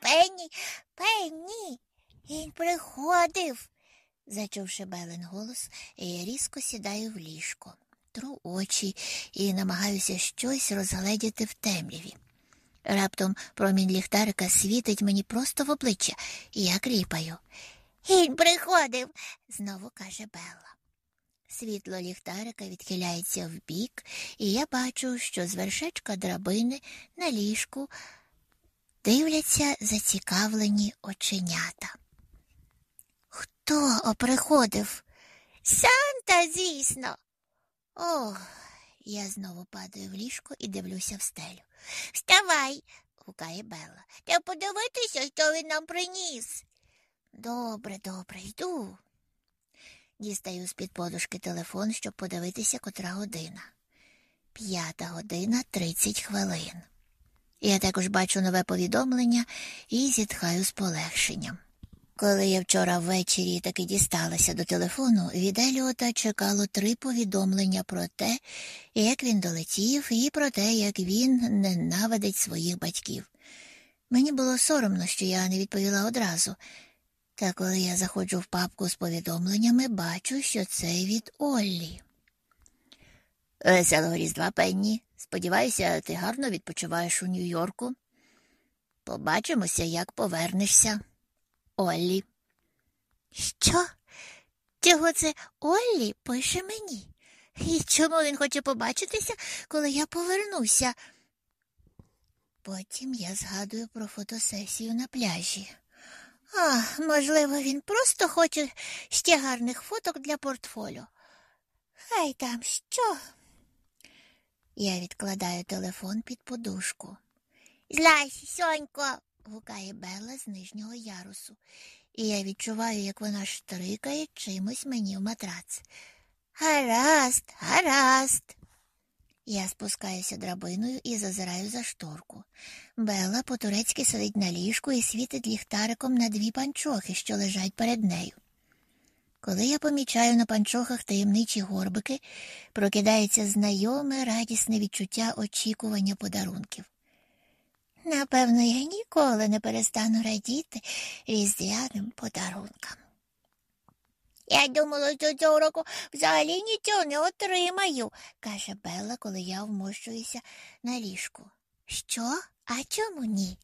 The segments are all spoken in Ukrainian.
Пенні, Пенні, він приходив. Зачувши Белен голос, я різко сідаю в ліжко, тру очі і намагаюся щось розгледіти в темряві. Раптом промінь ліхтарика світить мені просто в обличчя, і я кліпаю. Він приходив, знову каже Белла. Світло ліхтарика відхиляється вбік, і я бачу, що з вершечка драбини на ліжку дивляться зацікавлені оченята. Хто оприходив? Санта, звісно. Ох, я знову падаю в ліжко і дивлюся в стелю. Вставай, гукає Белла. Треба подивитися, що він нам приніс. Добре, добре, йду. Дістаю з-під подушки телефон, щоб подивитися, котра година. П'ята година тридцять хвилин. Я також бачу нове повідомлення і зітхаю з полегшенням. Коли я вчора ввечері таки дісталася до телефону, від Еліота чекало три повідомлення про те, як він долетів, і про те, як він ненавидить своїх батьків. Мені було соромно, що я не відповіла одразу. Та коли я заходжу в папку з повідомленнями, бачу, що це від Оллі. Веселого різдва, Пенні. Сподіваюся, ти гарно відпочиваєш у Нью-Йорку. Побачимося, як повернешся. Оллі. Що? Чого це Оллі пише мені? І чому він хоче побачитися, коли я повернуся? Потім я згадую про фотосесію на пляжі. А, можливо, він просто хоче ще гарних фоток для портфоліо. Хай там що. Я відкладаю телефон під подушку. Злазь, сонько, гукає Белла з нижнього ярусу, і я відчуваю, як вона штрикає чимось мені в матрац. Гаразд, гаразд. Я спускаюся драбиною і зазираю за шторку. Белла по-турецьки сидить на ліжку і світить ліхтариком на дві панчохи, що лежать перед нею. Коли я помічаю на панчохах таємничі горбики, прокидається знайоме радісне відчуття очікування подарунків. Напевно, я ніколи не перестану радіти різдвяним подарункам. Я думала, що цього року взагалі нічого не отримаю, каже Белла, коли я вмощуюся на ліжку. Що? А чому ні?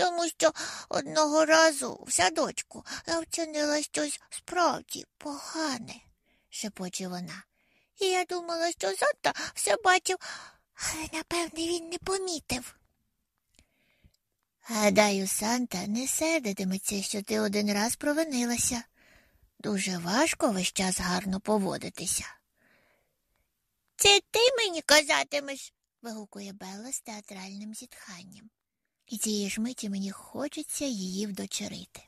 Тому що одного разу в садочку я вчинила щось справді погане, шепоче вона. І я думала, що Санта все бачив, але, напевне, він не помітив. Гадаю, Санта не сердитиметься, що ти один раз провинилася. Дуже важко весь час гарно поводитися. Це ти мені казатимеш, вигукує Белла з театральним зітханням, і цієї ж миті мені хочеться її вдочерити.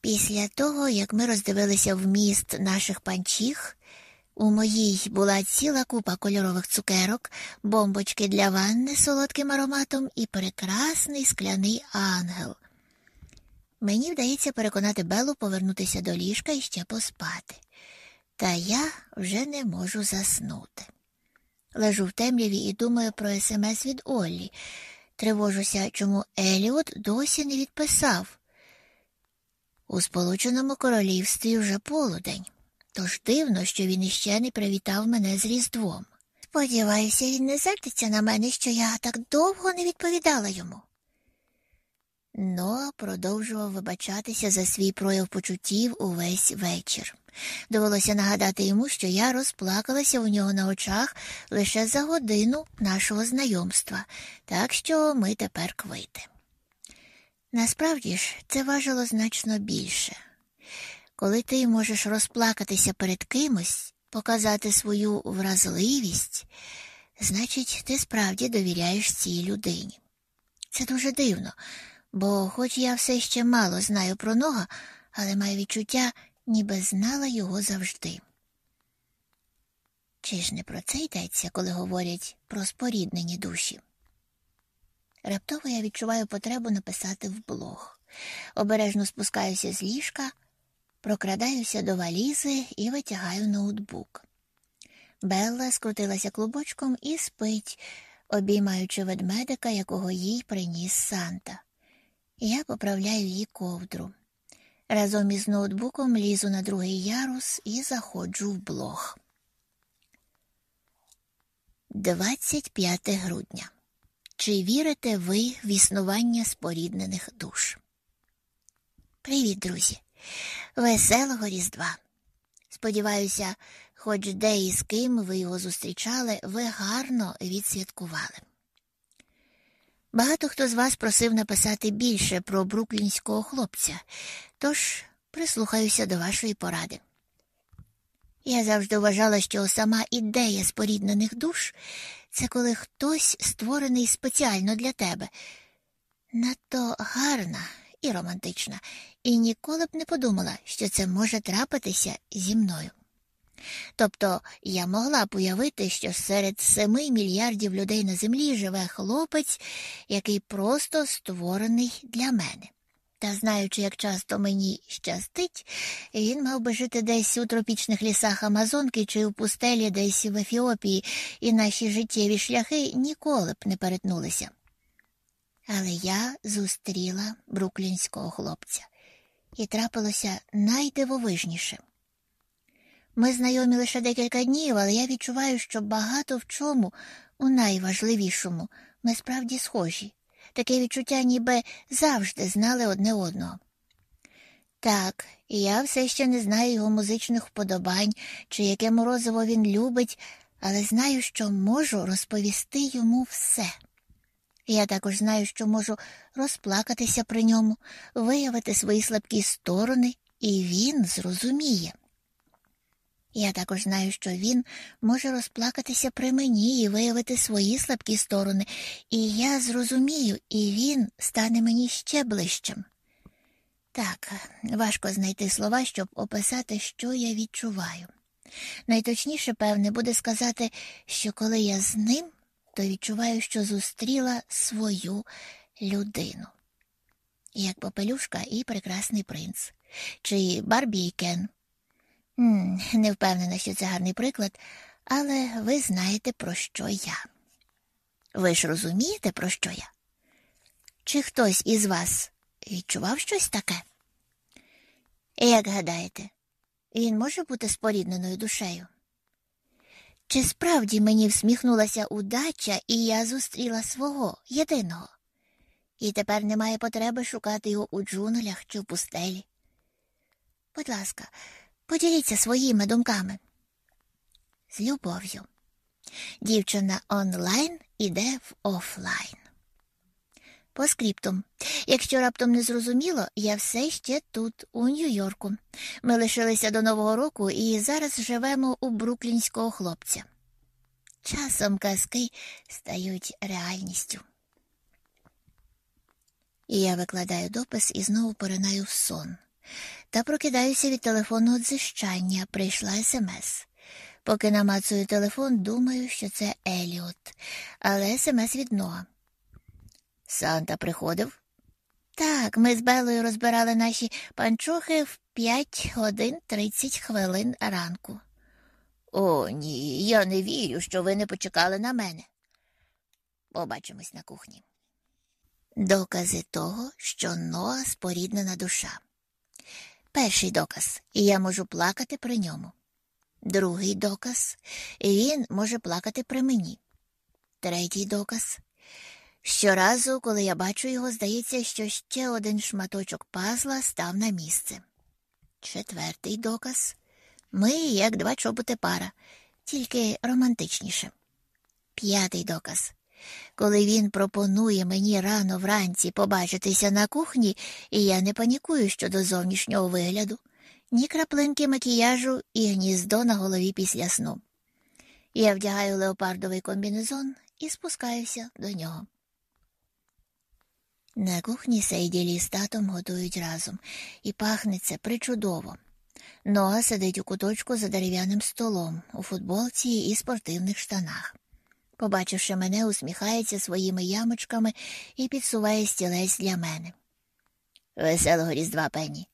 Після того, як ми роздивилися вміст наших панчіх, у моїй була ціла купа кольорових цукерок, бомбочки для ванни з солодким ароматом і прекрасний скляний ангел. Мені вдається переконати Белу повернутися до ліжка і ще поспати. Та я вже не можу заснути. Лежу в темряві і думаю про смс від Оллі. Тривожуся, чому Еліот досі не відписав. У Сполученому Королівстві вже полудень, тож дивно, що він іще не привітав мене з Різдвом. Сподіваюся, він не сердиться на мене, що я так довго не відповідала йому. Ноа продовжував вибачатися за свій прояв почуттів увесь вечір. Довелося нагадати йому, що я розплакалася у нього на очах лише за годину нашого знайомства, так що ми тепер квити. Насправді ж, це важило значно більше. Коли ти можеш розплакатися перед кимось, показати свою вразливість, значить, ти справді довіряєш цій людині. Це дуже дивно, бо, хоч я все ще мало знаю про нога, але маю відчуття, ніби знала його завжди. Чи ж не про це йдеться, коли говорять про споріднені душі? Раптово я відчуваю потребу написати в блог. Обережно спускаюся з ліжка, прокрадаюся до валізи і витягаю ноутбук. Белла скрутилася клубочком і спить, обіймаючи ведмедика, якого їй приніс Санта. Я поправляю її ковдру. Разом із ноутбуком лізу на другий ярус і заходжу в блог. 25 грудня. Чи вірите ви в існування споріднених душ? Привіт, друзі! Веселого Різдва! Сподіваюся, хоч де і з ким ви його зустрічали, ви гарно відсвяткували. Багато хто з вас просив написати більше про бруклінського хлопця, тож прислухаюся до вашої поради. Я завжди вважала, що сама ідея споріднених душ це коли хтось створений спеціально для тебе, надто гарна і романтична, і ніколи б не подумала, що це може трапитися зі мною. Тобто я могла б уявити, що серед семи мільярдів людей на землі живе хлопець, який просто створений для мене. Та знаючи, як часто мені щастить, він мав би жити десь у тропічних лісах Амазонки чи у пустелі десь в Ефіопії, і наші життєві шляхи ніколи б не перетнулися. Але я зустріла бруклінського хлопця, і трапилося найдивовижніше. Ми знайомі лише декілька днів, але я відчуваю, що багато в чому, у найважливішому, ми справді схожі. Таке відчуття, ніби завжди знали одне одного. Так, я все ще не знаю його музичних вподобань чи яке морозиво він любить, але знаю, що можу розповісти йому все. Я також знаю, що можу розплакатися при ньому, виявити свої слабкі сторони, і він зрозуміє. Я також знаю, що він може розплакатися при мені і виявити свої слабкі сторони, і я зрозумію, і він стане мені ще ближчим. Так, важко знайти слова, щоб описати, що я відчуваю. Найточніше, певне, буде сказати, що коли я з ним, то відчуваю, що зустріла свою людину. Як попелюшка і прекрасний принц, чи Барбі і Кен. Не впевнена, що це гарний приклад, але ви знаєте, про що я. Ви ж розумієте, про що я? Чи хтось із вас відчував щось таке? Як гадаєте, він може бути спорідненою душею? Чи справді мені всміхнулася удача, і я зустріла свого єдиного, і тепер немає потреби шукати його у джунглях чи в пустелі? Будь ласка, Поділіться своїми думками. З любов'ю. Дівчина онлайн іде в офлайн. По скриптум. Якщо раптом не зрозуміло, я все ще тут, у Нью-Йорку. Ми лишилися до Нового року і зараз живемо у бруклінського хлопця. Часом казки стають реальністю. І я викладаю допис і знову поринаю в сон та прокидаюся від телефонного дзищання. Прийшла смс. Поки намацую телефон, думаю, що це Еліот, але смс від Ноа. Санта приходив? Так, ми з Белою розбирали наші панчохи в 5 годин 30 хвилин ранку. О, ні, я не вірю, що ви не почекали на мене. Побачимось на кухні. Докази того, що Ноа споріднена душа. Перший доказ, і я можу плакати при ньому. Другий доказ, він може плакати при мені. Третій доказ. Щоразу, коли я бачу його, здається, що ще один шматочок пазла став на місце. Четвертий доказ. Ми, як два чоботи пара, тільки романтичніше. П'ятий доказ. Коли він пропонує мені рано вранці побачитися на кухні, і я не панікую щодо зовнішнього вигляду, ні краплинки макіяжу і гніздо на голові після сну. Я вдягаю леопардовий комбінезон і спускаюся до нього. На кухні Сейділі з татом готують разом, і пахне це причудово. Ноа сидить у куточку за дерев'яним столом, у футболці і спортивних штанах побачивши мене, усміхається своїми ямочками і підсуває стілець для мене. Веселого різдва пені,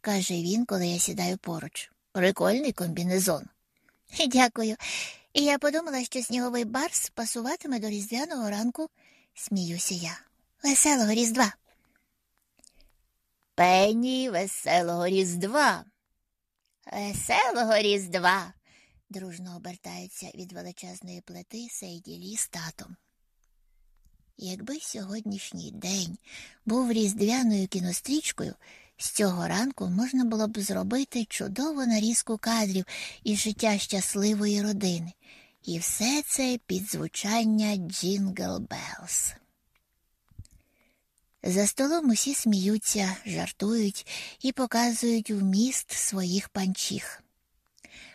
каже він, коли я сідаю поруч. Прикольний комбінезон. Дякую. І я подумала, що сніговий барс пасуватиме до різдвяного ранку, сміюся я. Веселого Різдва. Пенні веселого Різдва. Веселого Різдва. Дружно обертаються від величезної плити Сейді Лі з татом. Якби сьогоднішній день був різдвяною кінострічкою, з цього ранку можна було б зробити чудову нарізку кадрів із життя щасливої родини, і все це під звучання Jingle Bells. За столом усі сміються, жартують і показують вміст своїх панчіх.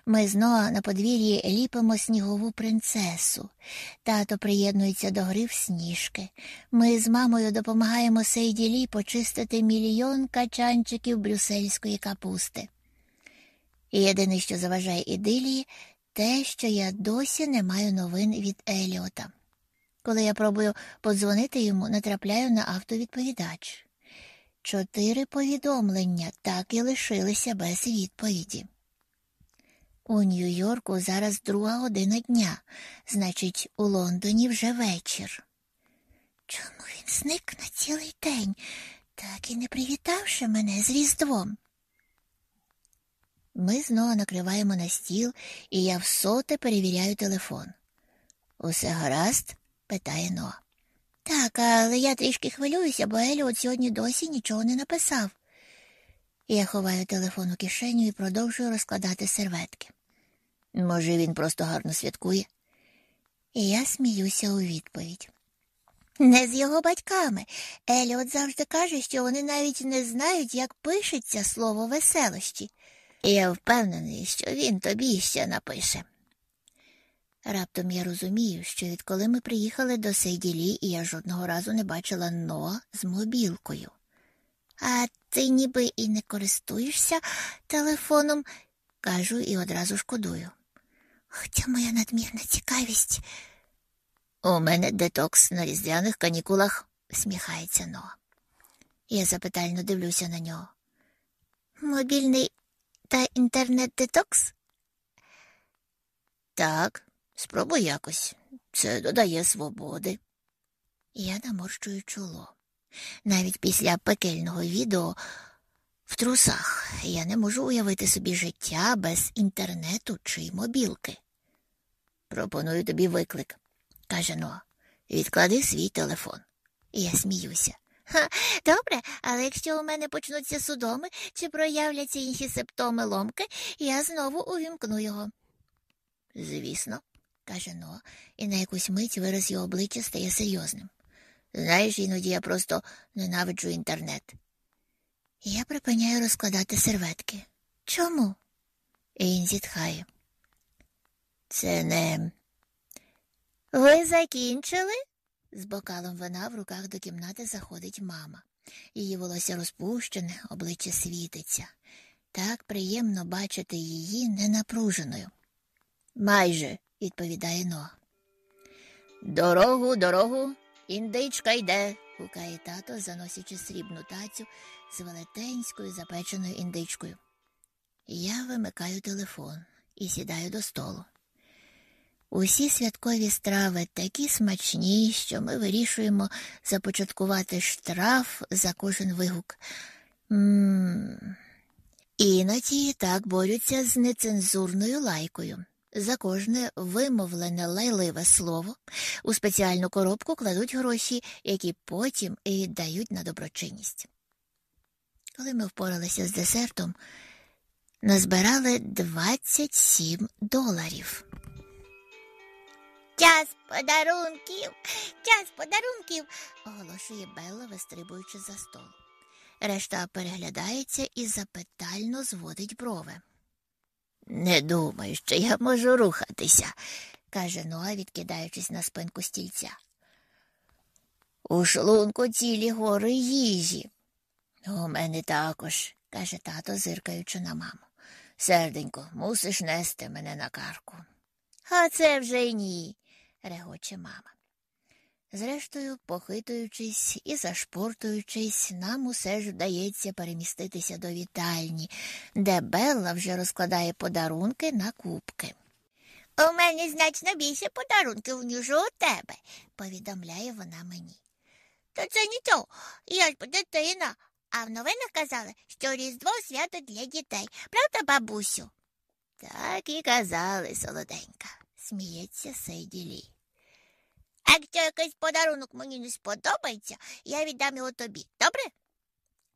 Ми з Ноа на подвір'ї ліпимо снігову принцесу. Тато приєднується до гри в сніжки. Ми з мамою допомагаємо Сейді Лі почистити мільйон качанчиків брюссельської капусти. І єдине, що заважає ідилії, те, що я досі не маю новин від Еліота. Коли я пробую подзвонити йому, натрапляю на автовідповідач. Чотири повідомлення так і лишилися без відповіді. У Нью-Йорку зараз друга година дня, значить, у Лондоні вже вечір. Чому він зник на цілий день, так і не привітавши мене з Різдвом? Ми знову накриваємо на стіл, і я всоте перевіряю телефон. Усе гаразд? питає Ноа. Так, але я трішки хвилююся, бо Еліот сьогодні досі нічого не написав. Я ховаю телефон у кишеню і продовжую розкладати серветки. Може, він просто гарно святкує? І я сміюся у відповідь. Не з його батьками. Еліот завжди каже, що вони навіть не знають, як пишеться слово веселощі. І я впевнений, що він тобі ще напише. Раптом я розумію, що відколи ми приїхали до Сейділі, і я жодного разу не бачила Ноа з мобілкою. А ти ніби і не користуєшся телефоном, кажу і одразу шкодую. Хоча моя надмірна цікавість. У мене детокс на різдвяних канікулах, сміхається Ноа. Я запитально дивлюся на нього. Мобільний та інтернет-детокс? Так, спробуй якось. Це додає свободи. Я наморщую чоло. Навіть після пекельного відео в трусах я не можу уявити собі життя без інтернету чи мобілки. Пропоную тобі виклик, каже Ноа. Відклади свій телефон. Я сміюся. Ха, Добре, але якщо у мене почнуться судоми чи проявляться інші симптоми ломки, я знову увімкну його. Звісно, каже Ноа, і на якусь мить вираз його обличчя стає серйозним. Знаєш, іноді я просто ненавиджу інтернет. Я припиняю розкладати серветки. Чому? І він зітхає. Це не. Ви закінчили? З бокалом вина в руках до кімнати заходить мама. Її волосся розпущене, обличчя світиться. Так приємно бачити її ненапруженою. Майже, відповідає Ноа. Дорогу, дорогу, індичка йде, гукає тато, заносячи срібну тацю з велетенською запеченою індичкою. Я вимикаю телефон і сідаю до столу. Усі святкові страви такі смачні, що ми вирішуємо започаткувати штраф за кожен вигук. М Іноді так борються з нецензурною лайкою. За кожне вимовлене лайливе слово у спеціальну коробку кладуть гроші, які потім і віддають на доброчинність. Коли ми впоралися з десертом, назбирали 27 доларів. Час подарунків, час подарунків, оголошує Белла, вистрибуючи за стол. Решта переглядається і запитально зводить брови. Не думаю, що я можу рухатися, каже Ноа, відкидаючись на спинку стільця. У шлунку цілі гори їжі. У мене також, каже тато, зиркаючи на маму. Серденько, мусиш нести мене на карку. А це вже ні, регоче мама. Зрештою, похитуючись і зашпортуючись, нам усе ж вдається переміститися до вітальні, де Белла вже розкладає подарунки на кубки. У мене значно більше подарунків, ніж у тебе, повідомляє вона мені. Та це нічого, я ж дитина, а в новинах казали, що Різдво свято для дітей. Правда, бабусю? Так і казали, солоденька, сміється Сейді Лі. А якщо якийсь подарунок мені не сподобається, я віддам його тобі, добре?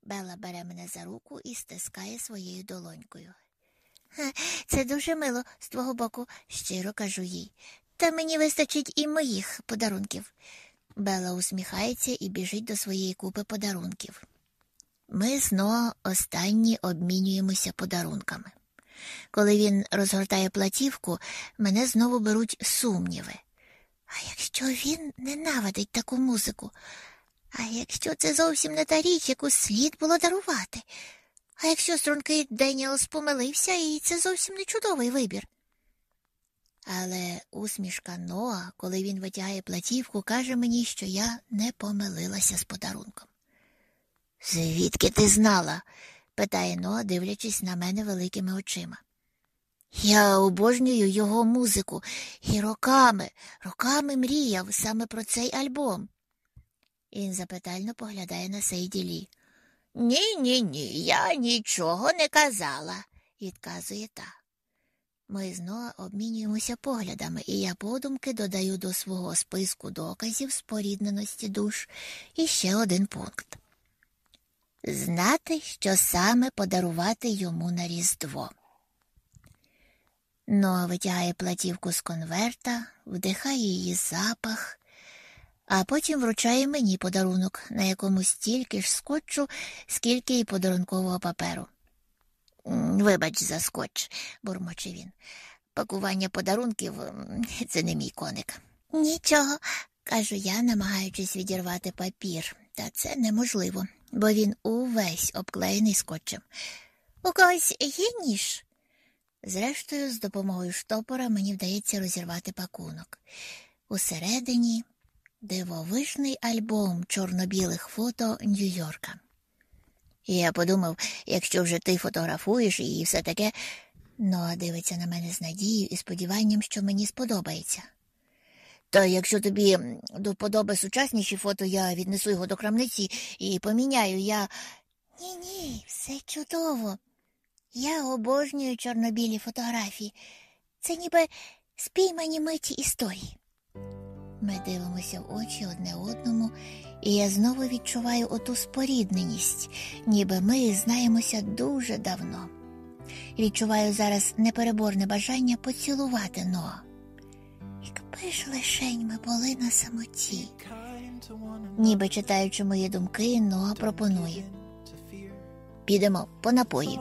Бела бере мене за руку і стискає своєю долонькою. Це дуже мило з твого боку, щиро кажу їй. Та мені вистачить і моїх подарунків. Бела усміхається і біжить до своєї купи подарунків. Ми з Ноа останні обмінюємося подарунками. Коли він розгортає платівку, мене знову беруть сумніви. А якщо він ненавидить таку музику? А якщо це зовсім не та річ, яку слід було дарувати? А якщо стрункий Деніелс помилився, і це зовсім не чудовий вибір. Але усмішка Ноа, коли він витягає платівку, каже мені, що я не помилилася з подарунком. Звідки ти знала? питає Ноа, дивлячись на мене великими очима. Я обожнюю його музику і роками, роками мріяв саме про цей альбом. Він запитально поглядає на Сейді Лі. Ні, ні, ні, я нічого не казала, відказує та. Ми знову обмінюємося поглядами, і я подумки додаю до свого списку доказів спорідненості душ іще один пункт знати, що саме подарувати йому на Різдво. Ноа витягає платівку з конверта, вдихає її запах, а потім вручає мені подарунок, на якому стільки ж скотчу, скільки й подарункового паперу. Вибач за скотч, бурмоче він. Пакування подарунків це не мій коник. Нічого, кажу я, намагаючись відірвати папір, та це неможливо, бо він увесь обклеєний скотчем. У когось є ніж? Зрештою, з допомогою штопора мені вдається розірвати пакунок. Усередині дивовижний альбом чорно-білих фото Нью-Йорка. Я подумав, якщо вже ти фотографуєш і все таке, Ноа дивиться на мене з надією і сподіванням, що мені сподобається. Та якщо тобі до вподоби сучасніші фото, я віднесу його до крамниці і поміняю, я. Ні, ні, все чудово. Я обожнюю чорнобілі фотографії. Це ніби спіймані миті історії. Ми дивимося в очі одне одному, і я знову відчуваю оту спорідненість, ніби ми знаємося дуже давно. Відчуваю зараз непереборне бажання поцілувати Ноа. Якби ж лишень ми були на самоті, ніби читаючи мої думки, Ноа пропонує. Підемо по напої.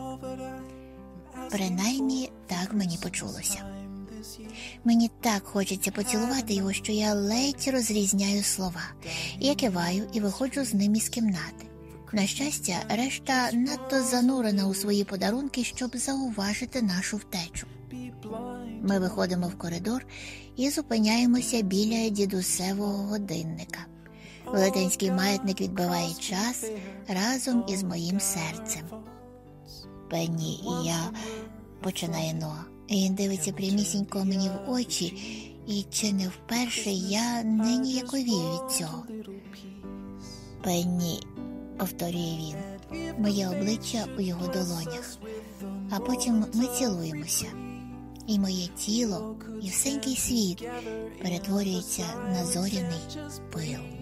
Принаймні так мені почулося. Мені так хочеться поцілувати його, що я ледь розрізняю слова. Я киваю і виходжу з ним із кімнати. На щастя, решта надто занурена у свої подарунки, щоб зауважити нашу втечу. Ми виходимо в коридор і зупиняємося біля дідусевого годинника. Велетенський маятник відбиває час разом із моїм серцем. Пенні і я починає Ноа. Він дивиться прямісінько мені в очі, і чи не вперше я не ніяковію від цього. Пенні, повторює він, моє обличчя у його долонях, а потім ми цілуємося, і моє тіло, і всенький світ перетворюється на зоряний пил.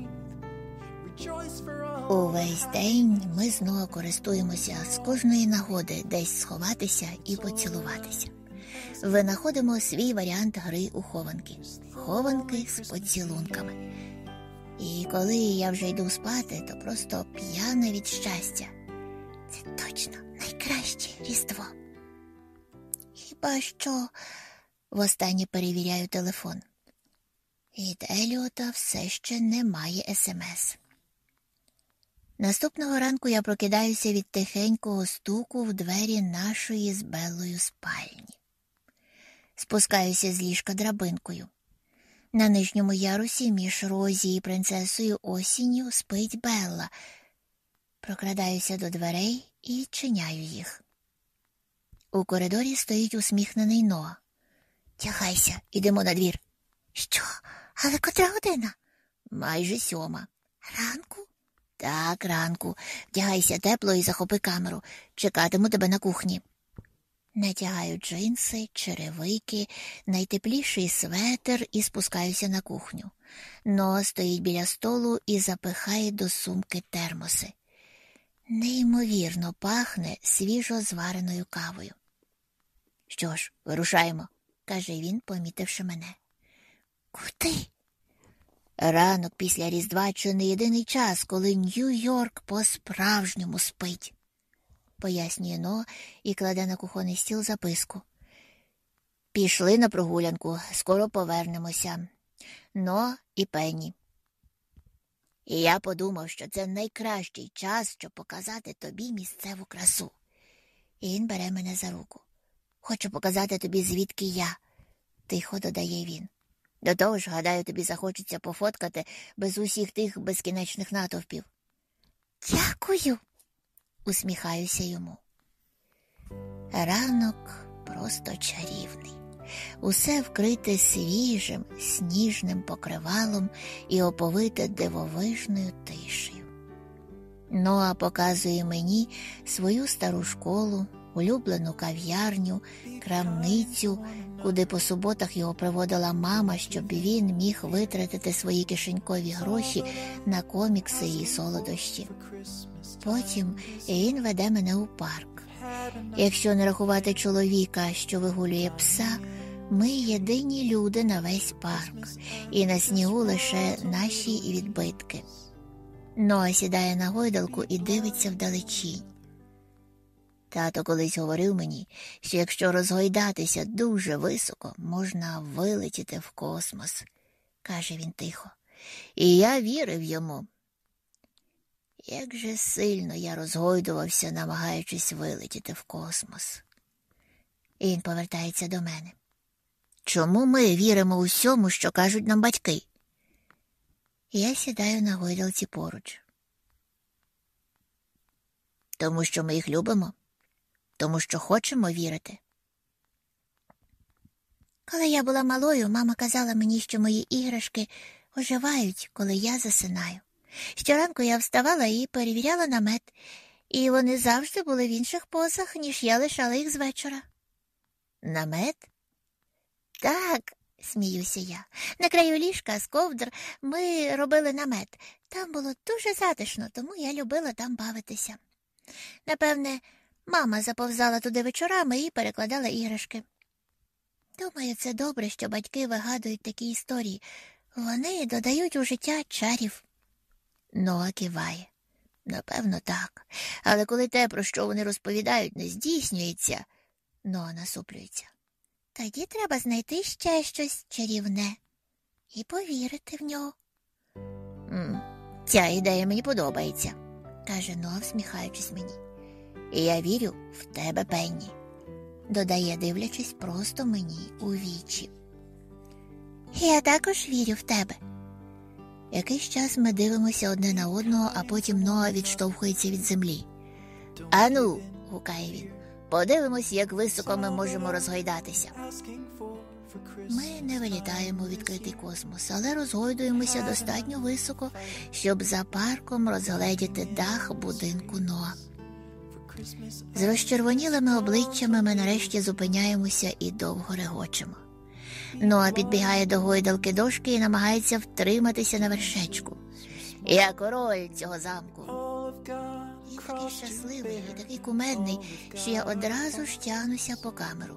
Увесь день ми знову користуємося з кожної нагоди десь сховатися і поцілуватися. Винаходимо свій варіант гри у хованки хованки з поцілунками. І коли я вже йду спати, то просто п'яна від щастя. Це точно найкраще різдво. Хіба що востаннє перевіряю телефон. Від Еліота все ще немає смс. Наступного ранку я прокидаюся від тихенького стуку в двері нашої з Беллою спальні. Спускаюся з ліжка драбинкою. На нижньому ярусі між Розі і принцесою осінню спить Белла. Прокрадаюся до дверей і чиняю їх. У коридорі стоїть усміхнений Ноа. Тягайся, ідемо на двір. Що? Але котра година? Майже сьома. Ранку? Так, ранку. Вдягайся тепло і захопи камеру. Чекатиму тебе на кухні. Натягаю джинси, черевики, найтепліший светр і спускаюся на кухню. Ноа стоїть біля столу і запихає до сумки термоси. Неймовірно пахне свіжо звареною кавою. Що ж, вирушаємо, каже він, помітивши мене. Куди? Ранок після Різдва чи не єдиний час, коли Нью-Йорк по-справжньому спить, пояснює Но і кладе на кухонний стіл записку. Пішли на прогулянку, скоро повернемося. Но і Пенні. І я подумав, що це найкращий час, щоб показати тобі місцеву красу. І він бере мене за руку. Хочу показати тобі, звідки я, тихо додає він. До того ж, гадаю, тобі захочеться пофоткати без усіх тих безкінечних натовпів. Дякую, усміхаюся йому. Ранок просто чарівний. Усе вкрите свіжим, сніжним покривалом і оповите дивовижною тишею. Ноа показує мені свою стару школу, улюблену кав'ярню, крамницю, куди по суботах його приводила мама, щоб він міг витратити свої кишенькові гроші на комікси і солодощі. Потім він веде мене у парк. Якщо не рахувати чоловіка, що вигулює пса, ми єдині люди на весь парк, і на снігу лише наші відбитки. Ноа сідає на гойдалку і дивиться вдалечінь. Тато колись говорив мені, що якщо розгойдатися дуже високо, можна вилетіти в космос, каже він тихо. І я вірив йому. Як же сильно я розгойдувався, намагаючись вилетіти в космос. І він повертається до мене. Чому ми віримо усьому, що кажуть нам батьки? Я сідаю на гойдалці поруч. Тому що ми їх любимо, тому що хочемо вірити. Коли я була малою, мама казала мені, що мої іграшки оживають, коли я засинаю. Щоранку я вставала і перевіряла намет, і вони завжди були в інших позах, ніж я лишала їх з вечора. Намет? Так, сміюся я. На краю ліжка з ковдр ми робили намет. Там було дуже затишно, тому я любила там бавитися. Напевне, мама заповзала туди вечорами і перекладала іграшки. Думаю, це добре, що батьки вигадують такі історії. Вони додають у життя чарів. Ноа киває. Напевно, так. Але коли те, про що вони розповідають, не здійснюється, Ноа насуплюється. Тоді треба знайти ще щось чарівне і повірити в нього. Ця ідея мені подобається, каже Ноа, всміхаючись мені. Я вірю в тебе, Пенні, додає, дивлячись просто мені у вічі. Я також вірю в тебе. Якийсь час ми дивимося одне на одного, а потім Ноа відштовхується від землі. Ану, гукає він, подивимось, як високо ми можемо розгойдатися. Ми не вилітаємо у відкритий космос, але розгойдуємося достатньо високо, щоб за парком розгледіти дах будинку Ноа. З розчервонілими обличчями ми нарешті зупиняємося і довго регочемо. Ноа підбігає до гойдалки дошки і намагається втриматися на вершечку. Я король цього замку. Він такий щасливий і такий кумедний, що я одразу ж тягнуся по камеру.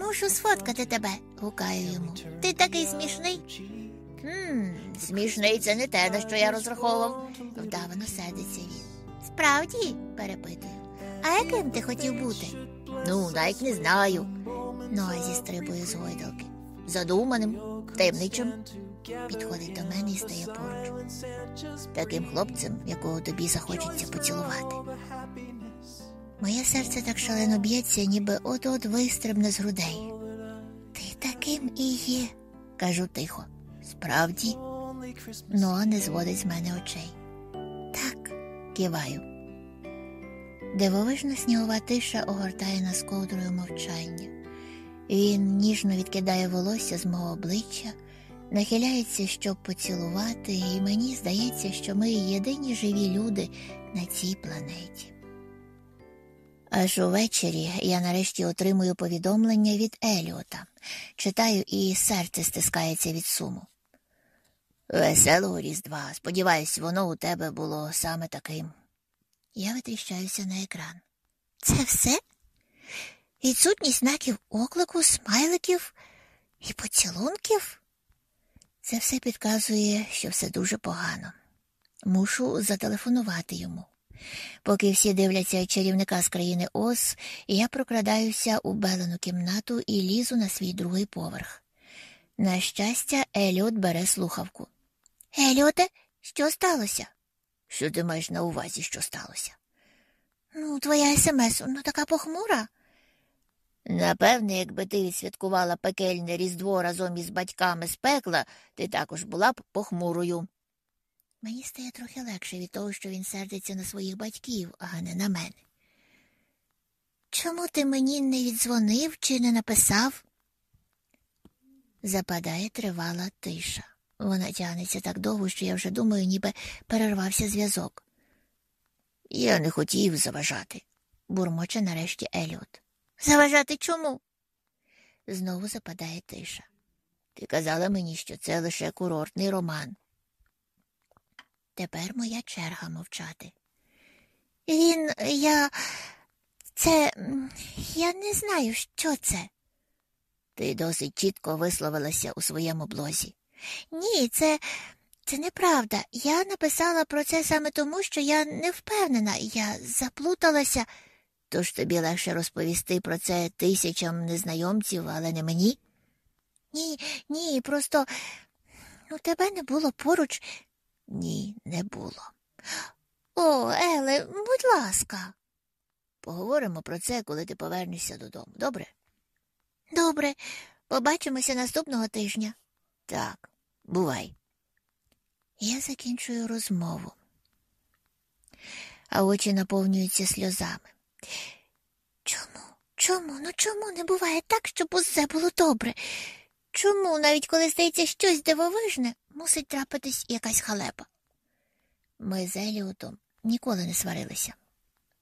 Мушу сфоткати тебе, гукаю йому. Ти такий смішний. Хм, Смішний це не те, на що я розраховував. Вдавано сердиться він. Справді? перепитую. А яким ти хотів бути? Ну, навіть не знаю. Ноа зістрибує з гойдалки. Задуманим, таємничим. Підходить до мене і стає поруч. Таким хлопцем, якого тобі захочеться поцілувати. Моє серце так шалено б'ється, ніби от-от вистрибне з грудей. Ти таким і є, кажу тихо. Справді, Ноа не зводить з мене очей. Киваю. Дивовижна снігова тиша огортає нас ковдрою мовчання. Він ніжно відкидає волосся з мого обличчя, нахиляється, щоб поцілувати, і мені здається, що ми єдині живі люди на цій планеті. Аж увечері я нарешті отримую повідомлення від Еліота, читаю, і серце стискається від суму. Веселого Різдва. Сподіваюсь, воно у тебе було саме таким. Я витріщаюся на екран. Це все? Відсутність знаків оклику, смайликів і поцілунків? Це все підказує, що все дуже погано. Мушу зателефонувати йому. Поки всі дивляться чарівника з країни Оз, я прокрадаюся у белену кімнату і лізу на свій другий поверх. На щастя, Еліот бере слухавку. Еліоте, що сталося? Що ти маєш на увазі, що сталося? Ну, твоя смс, ну така похмура. Напевне, якби ти відсвяткувала пекельне різдво разом із батьками з пекла, ти також була б похмурою. Мені стає трохи легше від того, що він сердиться на своїх батьків, а не на мене. Чому ти мені не віддзвонив чи не написав? Западає тривала тиша. Вона тягнеться так довго, що я вже думаю, ніби перервався зв'язок. Я не хотів заважати, бурмоче нарешті Еліот. Заважати чому? Знову западає тиша. Ти казала мені, що це лише курортний роман. Тепер моя черга мовчати. Він, я. Це. Я не знаю, що це. Ти досить чітко висловилася у своєму блозі. Ні, це це неправда. Я написала про це саме тому, що я не впевнена, я заплуталася. Тож тобі легше розповісти про це тисячам незнайомців, але не мені? Ні, ні, просто у тебе не було поруч. Ні, не було. О, Еле, будь ласка. Поговоримо про це, коли ти повернешся додому, добре? Добре, побачимося наступного тижня. Так, бувай. Я закінчую розмову, а очі наповнюються сльозами. Чому? Чому? Ну чому не буває так, щоб усе було добре? Чому, навіть коли стається щось дивовижне, мусить трапитись якась халепа? Ми з Еліотом ніколи не сварилися,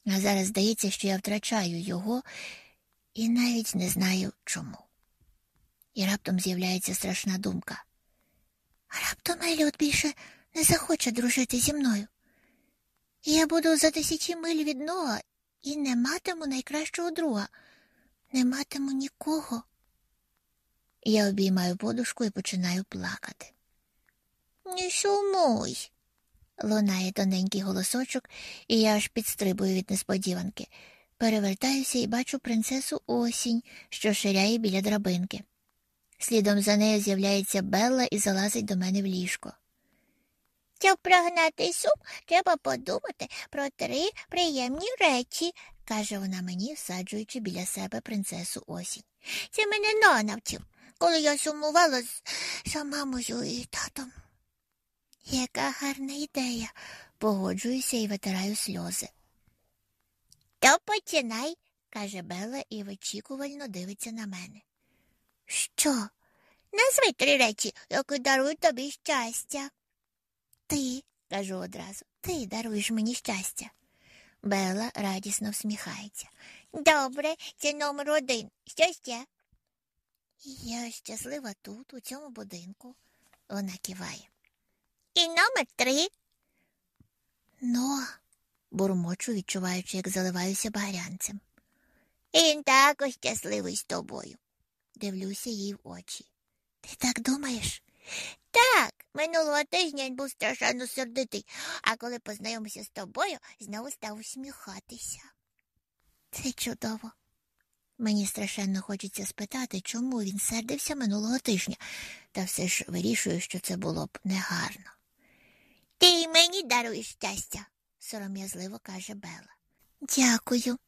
а зараз здається, що я втрачаю його і навіть не знаю чому. І раптом з'являється страшна думка. Раптом Еліот більше не захоче дружити зі мною. Я буду за тисячі миль від нога і не матиму найкращого друга, не матиму нікого. Я обіймаю подушку і починаю плакати. Не сумуй, лунає тоненький голосочок, і я аж підстрибую від несподіванки. Перевертаюся і бачу принцесу осінь, що ширяє біля драбинки. Слідом за нею з'являється Белла і залазить до мене в ліжко. Щоб прогнати сум, треба подумати про три приємні речі, каже вона мені, всаджуючи біля себе принцесу осінь. Це мене но навчив, коли я сумувала з за мамою і татом. Яка гарна ідея, погоджуюся і витираю сльози. То починай, каже Белла і вичікувально дивиться на мене. Що? Назви три речі, які дарують тобі щастя. Ти, кажу одразу, ти даруєш мені щастя. Бела радісно всміхається. Добре, це номер один. Що ще? Я щаслива тут, у цьому будинку, вона киває. І номер три. Ну, бурмочу, відчуваючи, як заливаюся багрянцем. Він також щасливий з тобою. Дивлюся їй в очі. Ти так думаєш? Так, минулого тижня він був страшенно сердитий, а коли познайомився з тобою, знову став усміхатися. Це чудово. Мені страшенно хочеться спитати, чому він сердився минулого тижня, та все ж вирішую, що це було б негарно. Ти й мені даруєш щастя, сором'язливо каже Бела. Дякую.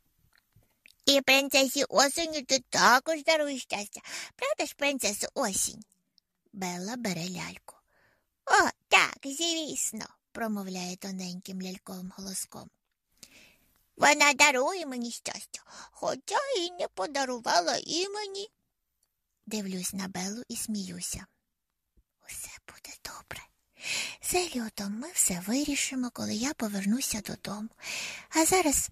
І принцесі осені ти також даруєш щастя. Правда ж, принцесу осінь? Белла бере ляльку. О, так, звісно, промовляє тоненьким ляльковим голоском. Вона дарує мені щастя, хоча і не подарувала імені. Дивлюсь на Белу і сміюся. Усе буде добре. З Еліотом ми все вирішимо, коли я повернуся додому. А зараз,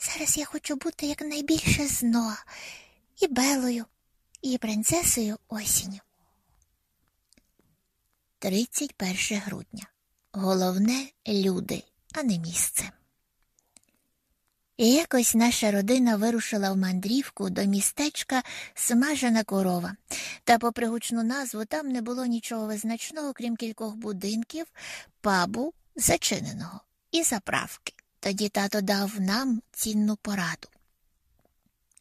зараз я хочу бути якнайбільше з Ноа, і Белою, і принцесою осінню. 31 грудня. Головне люди, а не місце. І якось наша родина вирушила в мандрівку до містечка Смажена корова, та, попри гучну назву, там не було нічого визначного, крім кількох будинків, пабу зачиненого і заправки. Тоді тато дав нам цінну пораду.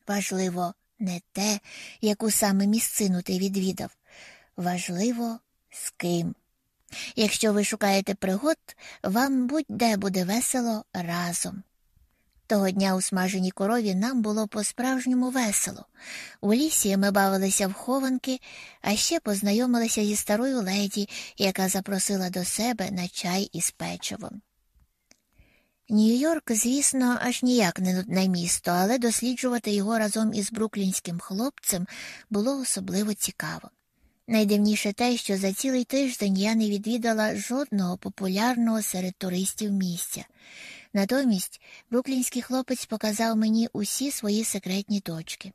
Важливо не те, яку саме місцину ти відвідав, важливо з ким. Якщо ви шукаєте пригод, вам будь-де буде весело разом. Того дня у смаженій корові нам було по-справжньому весело. У лісі ми бавилися в хованки, а ще познайомилися зі старою леді, яка запросила до себе на чай із печивом. Нью-Йорк, звісно, аж ніяк не нудне місто, але досліджувати його разом із бруклінським хлопцем було особливо цікаво. Найдивніше те, що за цілий тиждень я не відвідала жодного популярного серед туристів місця. Натомість бруклінський хлопець показав мені усі свої секретні точки.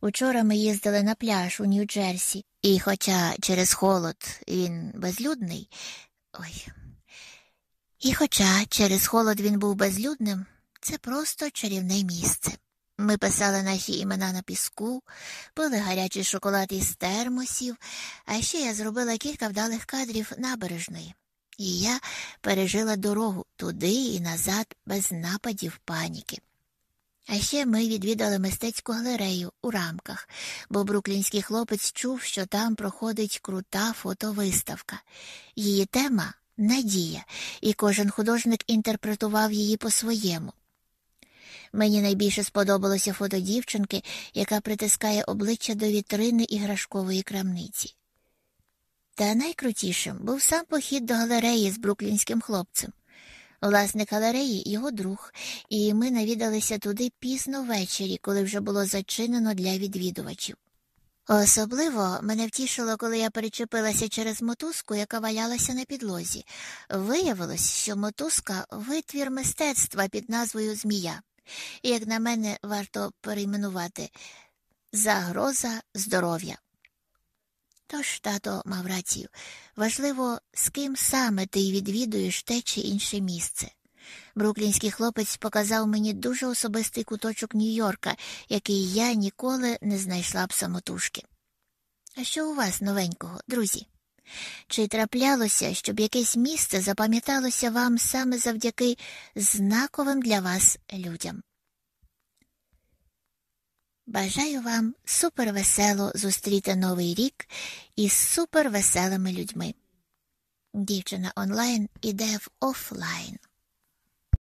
Учора ми їздили на пляж у Нью-Джерсі, і, хоча через холод він безлюдний, ой. І хоча через холод він був безлюдним, це просто чарівне місце. Ми писали наші імена на піску, пили гарячий шоколад із термосів, а ще я зробила кілька вдалих кадрів набережної. І я пережила дорогу туди і назад без нападів паніки. А ще ми відвідали мистецьку галерею у рамках, бо бруклінський хлопець чув, що там проходить крута фотовиставка. Її тема надія, і кожен художник інтерпретував її по-своєму. Мені найбільше сподобалося фото дівчинки, яка притискає обличчя до вітрини іграшкової крамниці. Та найкрутішим був сам похід до галереї з бруклінським хлопцем. Власник галереї його друг, і ми навідалися туди пізно ввечері, коли вже було зачинено для відвідувачів. Особливо мене втішило, коли я перечепилася через мотузку, яка валялася на підлозі. Виявилось, що мотузка витвір мистецтва під назвою Змія. І, як на мене, варто перейменувати загроза здоров'я. Тож тато мав рацію важливо, з ким саме ти відвідуєш те чи інше місце. Бруклінський хлопець показав мені дуже особистий куточок Нью-Йорка, який я ніколи не знайшла б самотужки. А що у вас новенького, друзі? Чи траплялося, щоб якесь місце запам'яталося вам саме завдяки знаковим для вас людям? Бажаю вам супервесело зустріти новий рік із супервеселими людьми. Дівчина онлайн іде в офлайн.